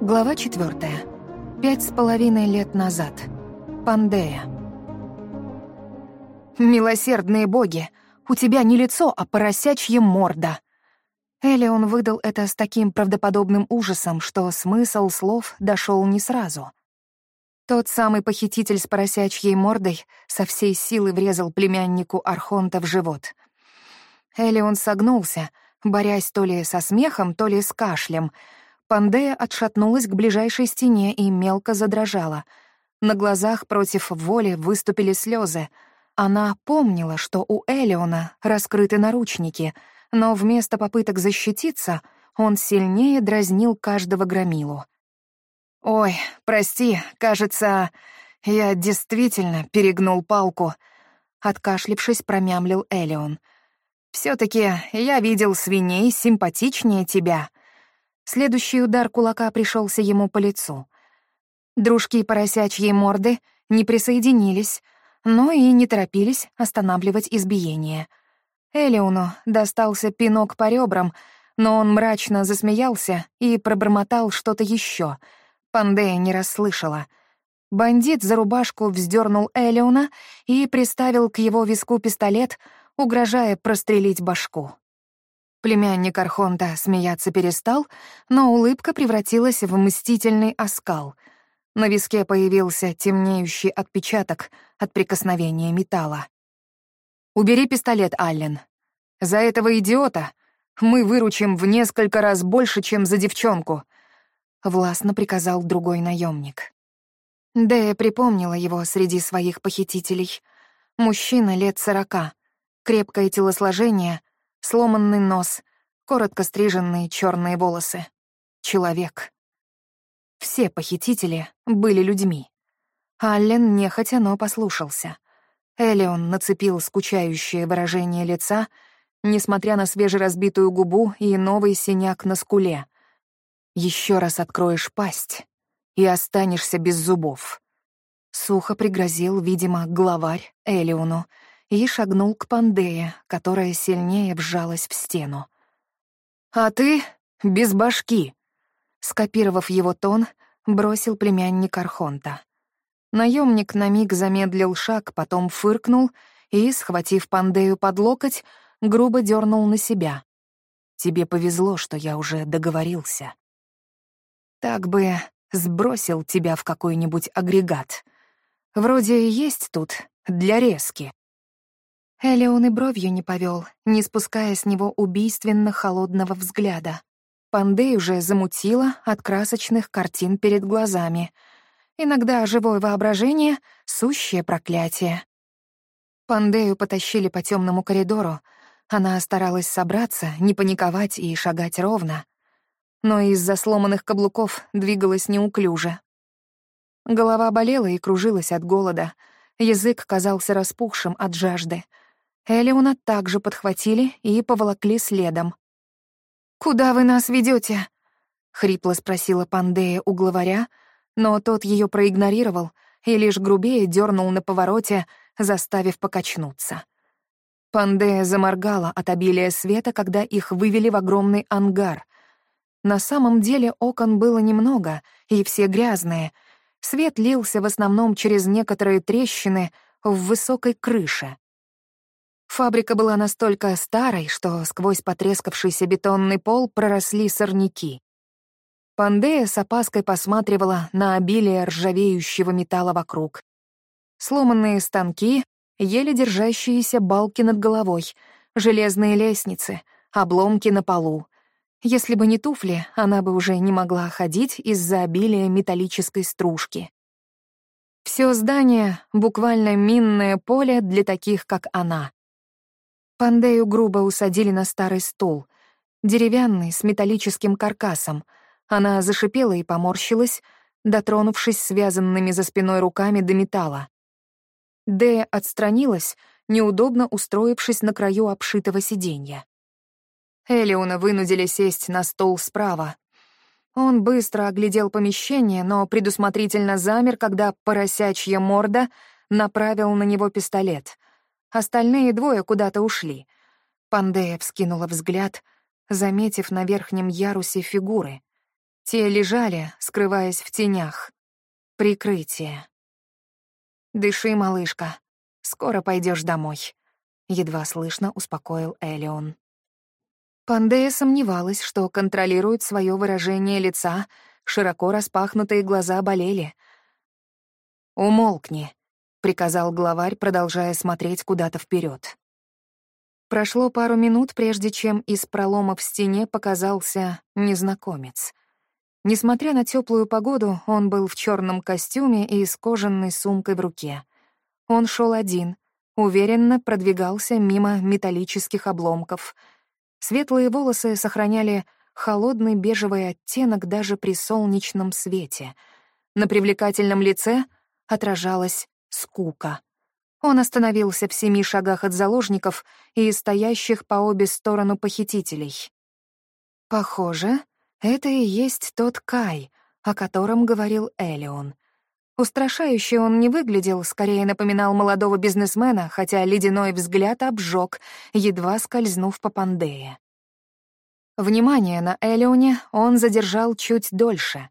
Глава четвертая. Пять с половиной лет назад. Пандея. «Милосердные боги! У тебя не лицо, а поросячья морда!» Элеон выдал это с таким правдоподобным ужасом, что смысл слов дошел не сразу. Тот самый похититель с поросячьей мордой со всей силы врезал племяннику Архонта в живот. Элеон согнулся, борясь то ли со смехом, то ли с кашлем. Пандея отшатнулась к ближайшей стене и мелко задрожала. На глазах против воли выступили слезы. Она помнила, что у Элеона раскрыты наручники, но вместо попыток защититься он сильнее дразнил каждого громилу. «Ой, прости, кажется, я действительно перегнул палку», — откашлившись, промямлил Элеон. Все таки я видел свиней симпатичнее тебя». Следующий удар кулака пришелся ему по лицу. Дружки поросячьей морды не присоединились, но и не торопились останавливать избиение. Элеону достался пинок по ребрам, но он мрачно засмеялся и пробормотал что-то еще — Пандея не расслышала. Бандит за рубашку вздернул Элеона и приставил к его виску пистолет, угрожая прострелить башку. Племянник Архонта смеяться перестал, но улыбка превратилась в мстительный оскал. На виске появился темнеющий отпечаток от прикосновения металла. «Убери пистолет, Аллен. За этого идиота мы выручим в несколько раз больше, чем за девчонку», — властно приказал другой наемник. Дэя припомнила его среди своих похитителей. Мужчина лет сорока, крепкое телосложение, сломанный нос, коротко стриженные черные волосы. Человек. Все похитители были людьми. Аллен нехотя, но послушался. Элеон нацепил скучающее выражение лица, несмотря на свежеразбитую губу и новый синяк на скуле — еще раз откроешь пасть и останешься без зубов. Сухо пригрозил, видимо, главарь Элиону и шагнул к Пандее, которая сильнее вжалась в стену. «А ты без башки!» Скопировав его тон, бросил племянник Архонта. Наемник на миг замедлил шаг, потом фыркнул и, схватив Пандею под локоть, грубо дернул на себя. «Тебе повезло, что я уже договорился. Так бы сбросил тебя в какой-нибудь агрегат. Вроде есть тут для резки. Элеон и бровью не повел, не спуская с него убийственно холодного взгляда. Пандей уже замутила от красочных картин перед глазами. Иногда живое воображение — сущее проклятие. Пандею потащили по темному коридору. Она старалась собраться, не паниковать и шагать ровно но из-за сломанных каблуков двигалась неуклюже. Голова болела и кружилась от голода, язык казался распухшим от жажды. Элеона также подхватили и поволокли следом. «Куда вы нас ведете? хрипло спросила Пандея у главаря, но тот ее проигнорировал и лишь грубее дернул на повороте, заставив покачнуться. Пандея заморгала от обилия света, когда их вывели в огромный ангар — на самом деле окон было немного, и все грязные. Свет лился в основном через некоторые трещины в высокой крыше. Фабрика была настолько старой, что сквозь потрескавшийся бетонный пол проросли сорняки. Пандея с опаской посматривала на обилие ржавеющего металла вокруг. Сломанные станки, еле держащиеся балки над головой, железные лестницы, обломки на полу — если бы не туфли, она бы уже не могла ходить из-за обилия металлической стружки. Все здание — буквально минное поле для таких, как она. Пандею грубо усадили на старый стул, деревянный, с металлическим каркасом. Она зашипела и поморщилась, дотронувшись связанными за спиной руками до металла. Дэя отстранилась, неудобно устроившись на краю обшитого сиденья. Элеона вынудили сесть на стол справа. Он быстро оглядел помещение, но предусмотрительно замер, когда поросячья морда направил на него пистолет. Остальные двое куда-то ушли. Пандея вскинула взгляд, заметив на верхнем ярусе фигуры. Те лежали, скрываясь в тенях. Прикрытие. «Дыши, малышка. Скоро пойдешь домой», — едва слышно успокоил Элион. Пандея сомневалась, что контролирует свое выражение лица, широко распахнутые глаза болели. «Умолкни», — приказал главарь, продолжая смотреть куда-то вперед. Прошло пару минут, прежде чем из пролома в стене показался незнакомец. Несмотря на теплую погоду, он был в черном костюме и с кожаной сумкой в руке. Он шел один, уверенно продвигался мимо металлических обломков. Светлые волосы сохраняли холодный бежевый оттенок даже при солнечном свете. На привлекательном лице отражалась скука. Он остановился в семи шагах от заложников и стоящих по обе стороны похитителей. Похоже, это и есть тот Кай, о котором говорил Элион. Устрашающе он не выглядел, скорее напоминал молодого бизнесмена, хотя ледяной взгляд обжег, едва скользнув по Пандее. Внимание на Элионе он задержал чуть дольше.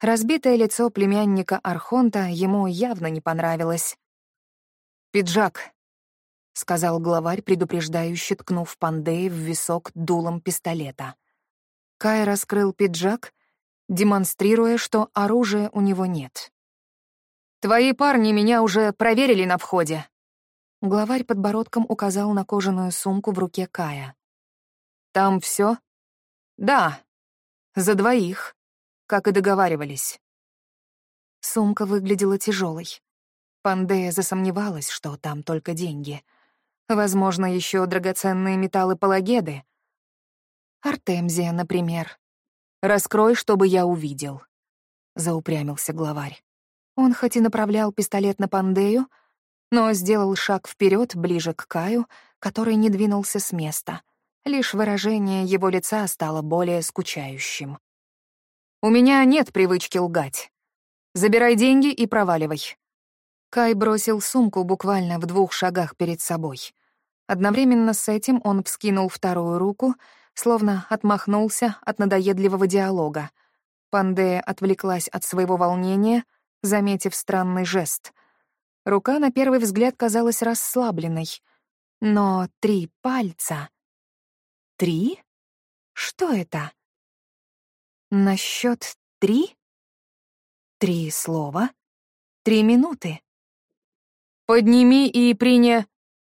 Разбитое лицо племянника Архонта ему явно не понравилось. «Пиджак», — сказал главарь, предупреждающе ткнув Пандеи в висок дулом пистолета. Кай раскрыл пиджак, демонстрируя, что оружия у него нет. «Твои парни меня уже проверили на входе». Главарь подбородком указал на кожаную сумку в руке Кая. «Там все? «Да, за двоих, как и договаривались». Сумка выглядела тяжелой. Пандея засомневалась, что там только деньги. Возможно, еще драгоценные металлы палагеды — Артемзия, например. Раскрой, чтобы я увидел», — заупрямился главарь. Он хоть и направлял пистолет на Пандею, но сделал шаг вперед, ближе к Каю, который не двинулся с места. Лишь выражение его лица стало более скучающим. «У меня нет привычки лгать. Забирай деньги и проваливай». Кай бросил сумку буквально в двух шагах перед собой. Одновременно с этим он вскинул вторую руку — словно отмахнулся от надоедливого диалога. Пандея отвлеклась от своего волнения, заметив странный жест. Рука на первый взгляд казалась расслабленной. Но три пальца... Три? Что это? На счет три? Три слова? Три минуты? «Подними и приня...»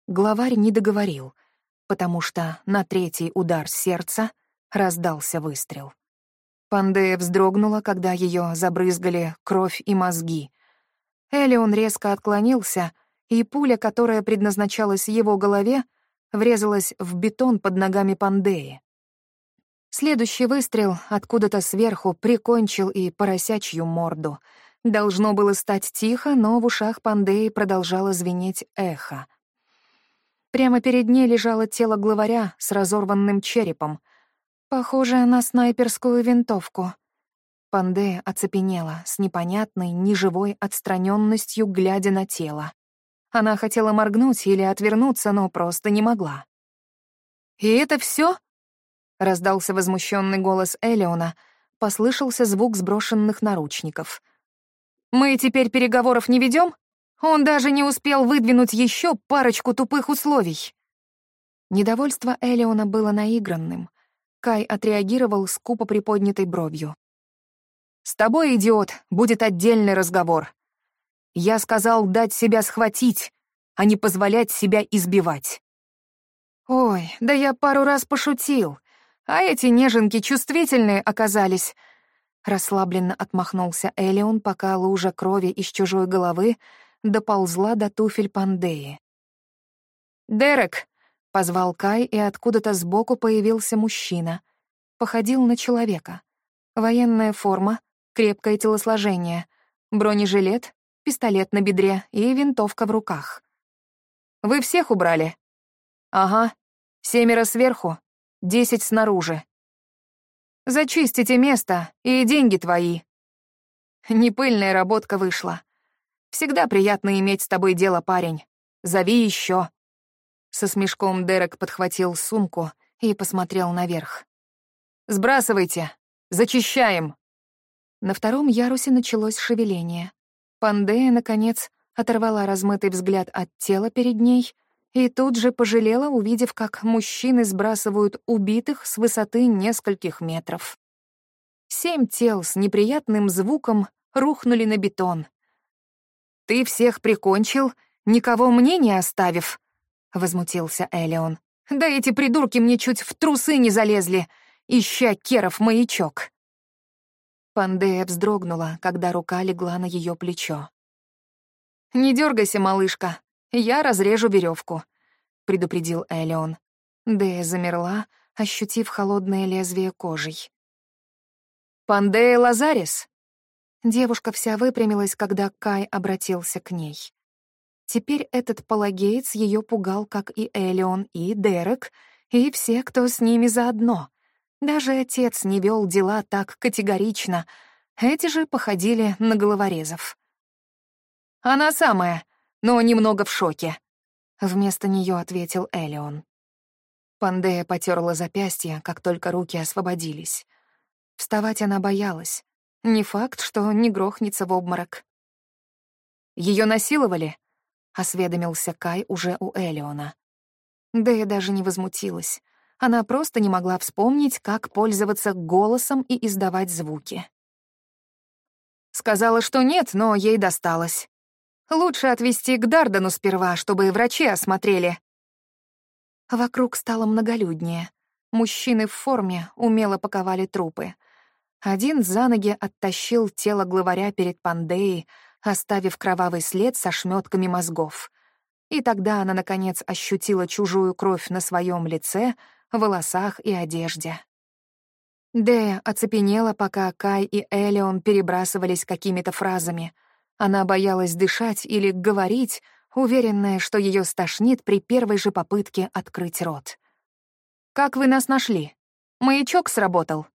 Главарь не договорил — потому что на третий удар сердца раздался выстрел. Пандея вздрогнула, когда ее забрызгали кровь и мозги. Элион резко отклонился, и пуля, которая предназначалась его голове, врезалась в бетон под ногами Пандеи. Следующий выстрел откуда-то сверху прикончил и поросячью морду. Должно было стать тихо, но в ушах Пандеи продолжало звенеть эхо — Прямо перед ней лежало тело главаря с разорванным черепом, похожее на снайперскую винтовку. Пандея оцепенела с непонятной, неживой отстраненностью, глядя на тело. Она хотела моргнуть или отвернуться, но просто не могла. «И это все? Раздался возмущенный голос Элеона, послышался звук сброшенных наручников. «Мы теперь переговоров не ведем? Он даже не успел выдвинуть еще парочку тупых условий. Недовольство Элеона было наигранным. Кай отреагировал скупо приподнятой бровью. «С тобой, идиот, будет отдельный разговор. Я сказал дать себя схватить, а не позволять себя избивать». «Ой, да я пару раз пошутил, а эти неженки чувствительные оказались». Расслабленно отмахнулся Элеон, пока лужа крови из чужой головы доползла до туфель Пандеи. «Дерек!» — позвал Кай, и откуда-то сбоку появился мужчина. Походил на человека. Военная форма, крепкое телосложение, бронежилет, пистолет на бедре и винтовка в руках. «Вы всех убрали?» «Ага. Семеро сверху, десять снаружи. Зачистите место, и деньги твои». Непыльная работка вышла. Всегда приятно иметь с тобой дело, парень. Зови еще. Со смешком Дерек подхватил сумку и посмотрел наверх. «Сбрасывайте. Зачищаем!» На втором ярусе началось шевеление. Пандея, наконец, оторвала размытый взгляд от тела перед ней и тут же пожалела, увидев, как мужчины сбрасывают убитых с высоты нескольких метров. Семь тел с неприятным звуком рухнули на бетон. «Ты всех прикончил, никого мне не оставив», — возмутился Элеон. «Да эти придурки мне чуть в трусы не залезли, ища Керов маячок». Пандея вздрогнула, когда рука легла на ее плечо. «Не дергайся, малышка, я разрежу веревку, предупредил Элеон. Дея замерла, ощутив холодное лезвие кожей. «Пандея Лазарис!» Девушка вся выпрямилась, когда Кай обратился к ней. Теперь этот палагеец ее пугал, как и Элеон, и Дерек, и все, кто с ними заодно. Даже отец не вел дела так категорично. Эти же походили на головорезов. «Она самая, но немного в шоке», — вместо нее ответил Элеон. Пандея потерла запястье, как только руки освободились. Вставать она боялась. Не факт, что не грохнется в обморок. Ее насиловали?» — осведомился Кай уже у Элеона. Дэя даже не возмутилась. Она просто не могла вспомнить, как пользоваться голосом и издавать звуки. Сказала, что нет, но ей досталось. Лучше отвезти к Дардану сперва, чтобы врачи осмотрели. Вокруг стало многолюднее. Мужчины в форме умело паковали трупы. Один за ноги оттащил тело главаря перед Пандеей, оставив кровавый след со шмётками мозгов. И тогда она, наконец, ощутила чужую кровь на своем лице, волосах и одежде. Дея оцепенела, пока Кай и Элеон перебрасывались какими-то фразами — она боялась дышать или говорить, уверенная, что ее стошнит при первой же попытке открыть рот. «Как вы нас нашли? Маячок сработал?»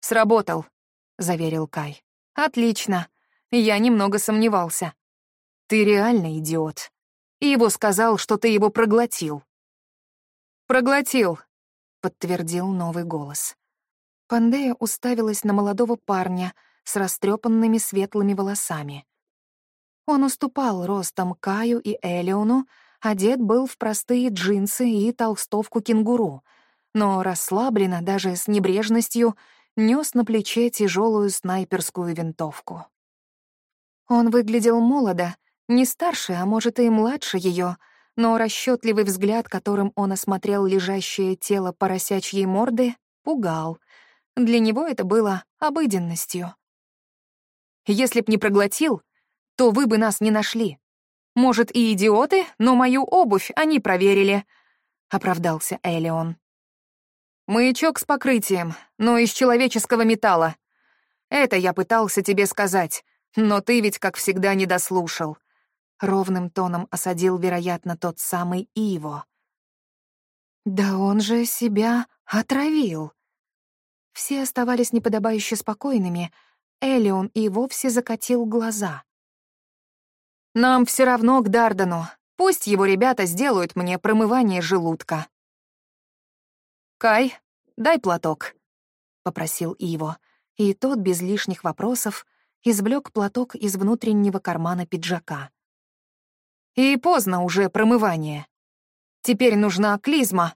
«Сработал», — заверил Кай. «Отлично. Я немного сомневался. Ты реально идиот. Иво сказал, что ты его проглотил». «Проглотил», — подтвердил новый голос. Пандея уставилась на молодого парня с растрепанными светлыми волосами. Он уступал ростом Каю и Элеону, одет был в простые джинсы и толстовку кенгуру, но расслабленно, даже с небрежностью, нес на плече тяжелую снайперскую винтовку. Он выглядел молодо, не старше, а может и младше ее, но расчетливый взгляд, которым он осмотрел лежащее тело поросячьей морды, пугал. Для него это было обыденностью. Если б не проглотил, то вы бы нас не нашли. Может, и идиоты, но мою обувь они проверили», — оправдался Элеон. «Маячок с покрытием, но из человеческого металла. Это я пытался тебе сказать, но ты ведь, как всегда, не дослушал». Ровным тоном осадил, вероятно, тот самый Иво. «Да он же себя отравил». Все оставались неподобающе спокойными, Элеон и вовсе закатил глаза. Нам все равно к Дардану. Пусть его ребята сделают мне промывание желудка. «Кай, дай платок», — попросил Иво, и тот без лишних вопросов извлек платок из внутреннего кармана пиджака. «И поздно уже промывание. Теперь нужна клизма».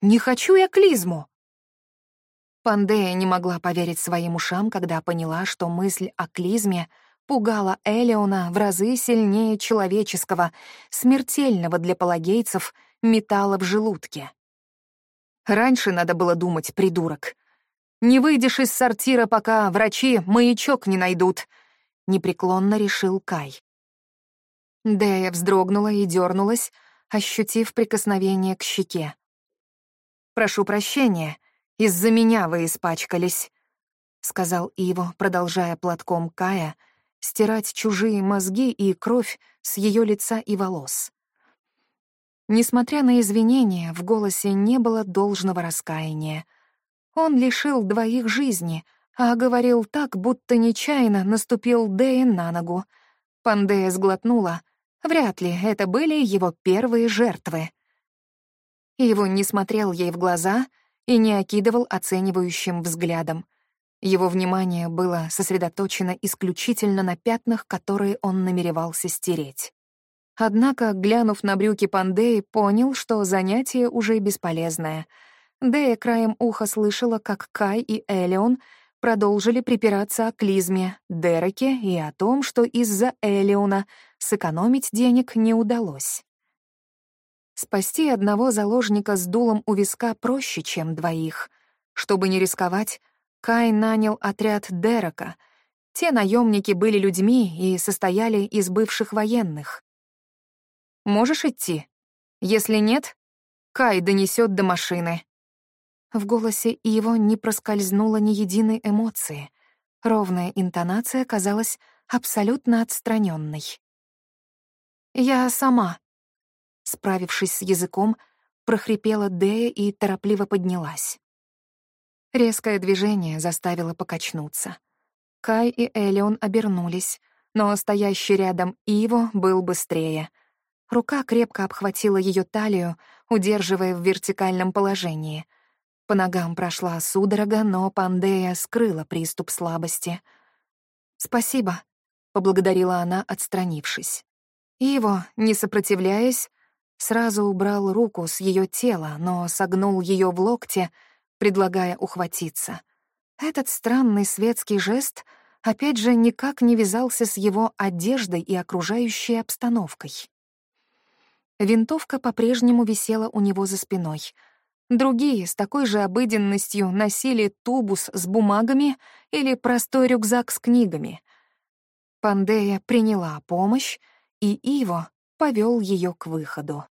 «Не хочу я клизму!» Пандея не могла поверить своим ушам, когда поняла, что мысль о клизме — пугала Элеона в разы сильнее человеческого, смертельного для палагейцев, металла в желудке. Раньше надо было думать, придурок. Не выйдешь из сортира, пока врачи маячок не найдут, — непреклонно решил Кай. Дэя вздрогнула и дернулась, ощутив прикосновение к щеке. «Прошу прощения, из-за меня вы испачкались», — сказал Иво, продолжая платком Кая — стирать чужие мозги и кровь с ее лица и волос. Несмотря на извинения, в голосе не было должного раскаяния. Он лишил двоих жизни, а говорил так, будто нечаянно наступил Дэя на ногу. Пандея сглотнула. Вряд ли это были его первые жертвы. Его не смотрел ей в глаза и не окидывал оценивающим взглядом. Его внимание было сосредоточено исключительно на пятнах, которые он намеревался стереть. Однако, глянув на брюки Пандеи, понял, что занятие уже бесполезное. Дея краем уха слышала, как Кай и Элеон продолжили припираться о клизме, Дереке и о том, что из-за Элеона сэкономить денег не удалось. Спасти одного заложника с дулом у виска проще, чем двоих. Чтобы не рисковать, Кай нанял отряд Дерека. Те наемники были людьми и состояли из бывших военных. Можешь идти? Если нет, Кай донесет до машины». В голосе его не проскользнуло ни единой эмоции. Ровная интонация казалась абсолютно отстраненной. «Я сама», — справившись с языком, прохрипела Дея и торопливо поднялась. Резкое движение заставило покачнуться. Кай и Элеон обернулись, но стоящий рядом Иво был быстрее — Рука крепко обхватила ее талию, удерживая в вертикальном положении. По ногам прошла судорога, но Пандея скрыла приступ слабости. «Спасибо», — поблагодарила она, отстранившись. Иво, не сопротивляясь, сразу убрал руку с ее тела, но согнул ее в локте, предлагая ухватиться. Этот странный светский жест опять же никак не вязался с его одеждой и окружающей обстановкой. Винтовка по-прежнему висела у него за спиной. Другие с такой же обыденностью носили тубус с бумагами или простой рюкзак с книгами. Пандея приняла помощь, и Иво повел ее к выходу.